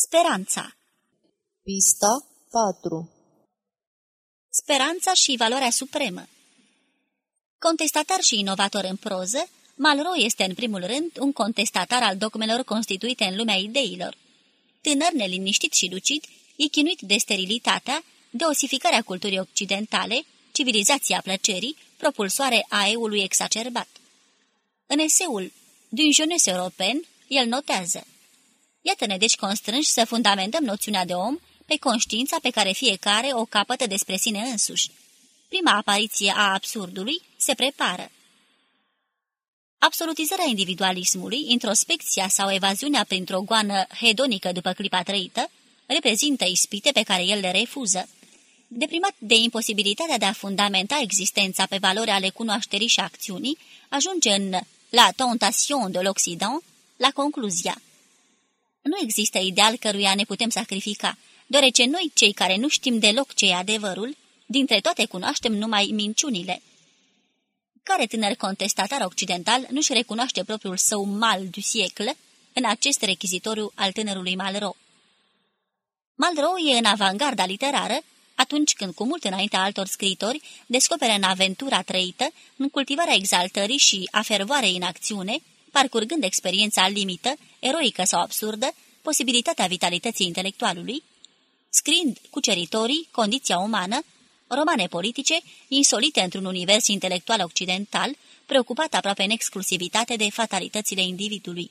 Speranța Pista 4 Speranța și valoarea supremă Contestatar și inovator în proză, Malraux este în primul rând un contestatar al dogmelor constituite în lumea ideilor. Tânăr neliniștit și lucid, e chinuit de sterilitatea, de osificarea culturii occidentale, civilizația plăcerii, propulsoare a eului exacerbat. În eseul D'une jeunesse european, el notează Iată-ne deci constrânși să fundamentăm noțiunea de om pe conștiința pe care fiecare o capătă despre sine însuși. Prima apariție a absurdului se prepară. Absolutizarea individualismului, introspecția sau evaziunea printr-o goană hedonică după clipa trăită, reprezintă ispite pe care el le refuză. Deprimat de imposibilitatea de a fundamenta existența pe valori ale cunoașterii și acțiunii, ajunge în La tentation de l'Occident la concluzia. Nu există ideal căruia ne putem sacrifica, deoarece noi, cei care nu știm deloc ce e adevărul, dintre toate cunoaștem numai minciunile. Care tânăr contestatar occidental nu-și recunoaște propriul său mal du siècle în acest rechizitoriu al tânărului Malraux? Malraux e în avangarda literară atunci când, cu mult înaintea altor scriitori, descoperă în aventura trăită, în cultivarea exaltării și a fervoarei în acțiune, parcurgând experiența limită, eroică sau absurdă, posibilitatea vitalității intelectualului, scriind cuceritorii, condiția umană, romane politice, insolite într-un univers intelectual occidental, preocupat aproape în exclusivitate de fatalitățile individului.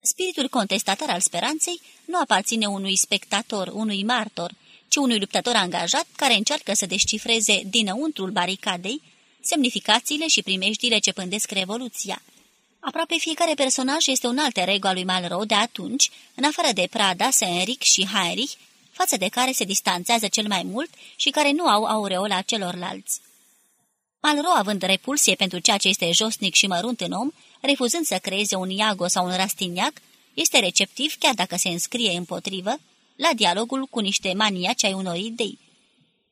Spiritul contestatar al speranței nu aparține unui spectator, unui martor, ci unui luptător angajat care încearcă să descifreze dinăuntrul baricadei semnificațiile și primejdile ce pândesc revoluția. Aproape fiecare personaj este un alt erego al lui Malraux de atunci, în afară de Prada, Senric și Heinrich, față de care se distanțează cel mai mult și care nu au aureola celorlalți. Malraux, având repulsie pentru ceea ce este josnic și mărunt în om, refuzând să creeze un Iago sau un Rastignac, este receptiv, chiar dacă se înscrie împotrivă, la dialogul cu niște maniaci ai unor idei.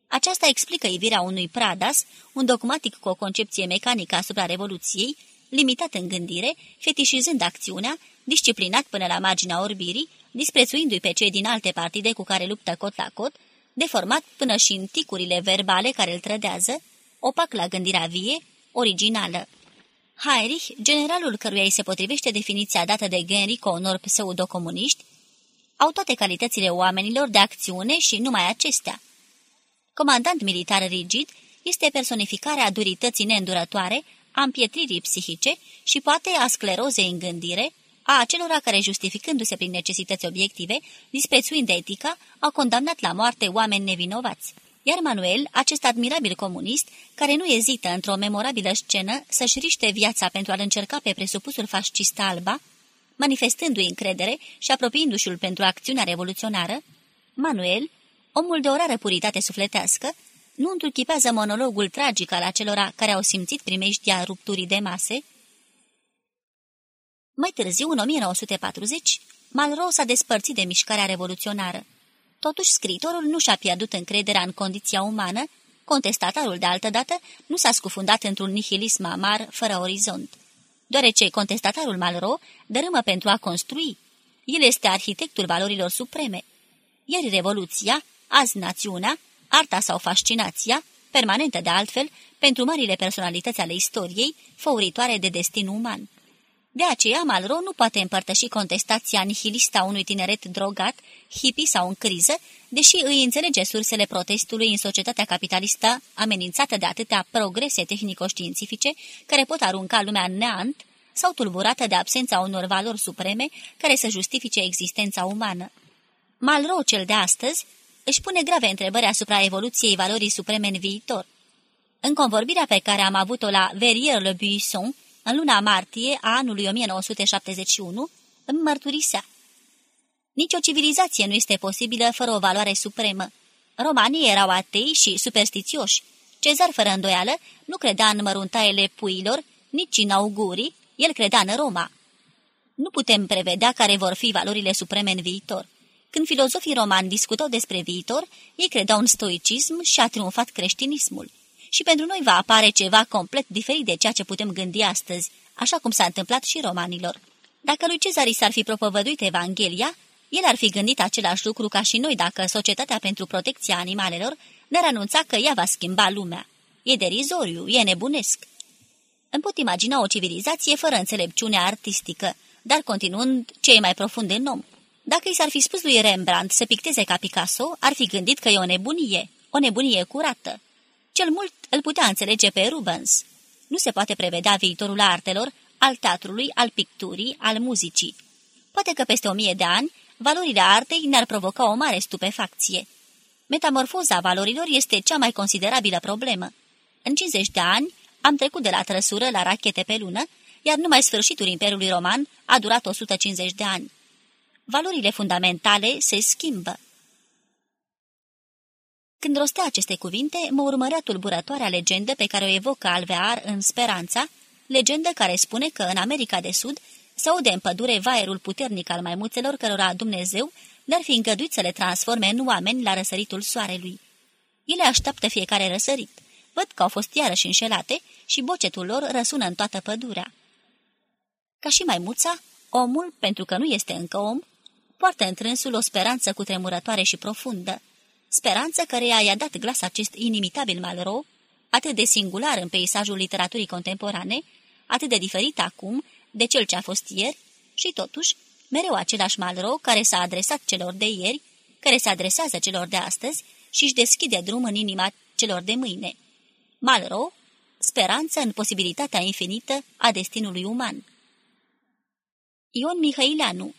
Aceasta explică ivirea unui Pradas, un dogmatic cu o concepție mecanică asupra Revoluției, limitat în gândire, fetișizând acțiunea, disciplinat până la marginea orbirii, disprețuindu-i pe cei din alte partide cu care luptă cot la cot, deformat până și în ticurile verbale care îl trădează, opac la gândirea vie, originală. Heinrich, generalul căruia îi se potrivește definiția dată de Genri cu onor pseudocomuniști, au toate calitățile oamenilor de acțiune și numai acestea. Comandant militar rigid este personificarea durității neîndurătoare, a împietririi psihice și poate a sclerozei în gândire, a acelora care, justificându-se prin necesități obiective, disprețuind etica, au condamnat la moarte oameni nevinovați. Iar Manuel, acest admirabil comunist, care nu ezită într-o memorabilă scenă să-și riște viața pentru a-l încerca pe presupusul fascist Alba, manifestându-i încredere și apropiindu-și-l pentru acțiunea revoluționară, Manuel, omul de o rară puritate sufletească, nu întruchipează monologul tragic al acelora care au simțit primeștia rupturii de mase. Mai târziu, în 1940, Malraux s-a despărțit de mișcarea revoluționară. Totuși, scriitorul nu și-a pierdut încrederea în condiția umană, contestatarul de altădată nu s-a scufundat într-un nihilism amar, fără orizont. Deoarece contestatarul Malraux dărâmă pentru a construi. El este arhitectul valorilor supreme. Ieri revoluția, azi națiunea, arta sau fascinația, permanentă de altfel, pentru marile personalități ale istoriei, făuritoare de destin uman. De aceea, Malraux nu poate împărtăși contestația nihilistă a unui tineret drogat, hippie sau în criză, deși îi înțelege sursele protestului în societatea capitalistă amenințată de atâtea progrese tehnico-științifice care pot arunca lumea în neant sau tulburată de absența unor valori supreme care să justifice existența umană. Malraux cel de astăzi își pune grave întrebări asupra evoluției valorii supreme în viitor. În convorbirea pe care am avut-o la Verrières-le-Buisson, în luna martie a anului 1971, îmi mărturisea. Nici o civilizație nu este posibilă fără o valoare supremă. Romanii erau atei și superstițioși. Cezar, fără îndoială, nu credea în măruntaiele puilor, nici în augurii, el credea în Roma. Nu putem prevedea care vor fi valorile supreme în viitor. Când filozofii romani discutau despre viitor, ei credeau în stoicism și a triumfat creștinismul. Și pentru noi va apare ceva complet diferit de ceea ce putem gândi astăzi, așa cum s-a întâmplat și romanilor. Dacă lui Cezari s-ar fi propovăduit Evanghelia, El ar fi gândit același lucru ca și noi dacă Societatea pentru Protecția Animalelor ne-ar anunța că ea va schimba lumea. E derizoriu, e nebunesc. Îmi pot imagina o civilizație fără înțelepciune artistică, dar continuând ce e mai profund în om. Dacă i s-ar fi spus lui Rembrandt să picteze ca Picasso, ar fi gândit că e o nebunie, o nebunie curată. Cel mult îl putea înțelege pe Rubens. Nu se poate prevedea viitorul artelor, al teatrului, al picturii, al muzicii. Poate că peste o mie de ani, valorile artei ne-ar provoca o mare stupefacție. Metamorfoza valorilor este cea mai considerabilă problemă. În 50 de ani am trecut de la trăsură la rachete pe lună, iar numai sfârșitul Imperiului Roman a durat 150 de ani. Valorile fundamentale se schimbă. Când rostea aceste cuvinte, mă urmărea tulburătoarea legendă pe care o evocă Alvear în Speranța, legendă care spune că în America de Sud se aude în pădure vaierul puternic al maimuțelor cărora Dumnezeu le-ar fi îngăduit să le transforme în oameni la răsăritul soarelui. Ele așteaptă fiecare răsărit. Văd că au fost iarăși înșelate și bocetul lor răsună în toată pădurea. Ca și maimuța, omul, pentru că nu este încă om, poartă întrânsul o speranță cutremurătoare și profundă. Speranță căreia i-a dat glas acest inimitabil Malraux, atât de singular în peisajul literaturii contemporane, atât de diferit acum de cel ce a fost ieri, și totuși, mereu același Malraux care s-a adresat celor de ieri, care se adresează celor de astăzi și își deschide drum în inima celor de mâine. Malraux, speranță în posibilitatea infinită a destinului uman. Ion Mihăileanu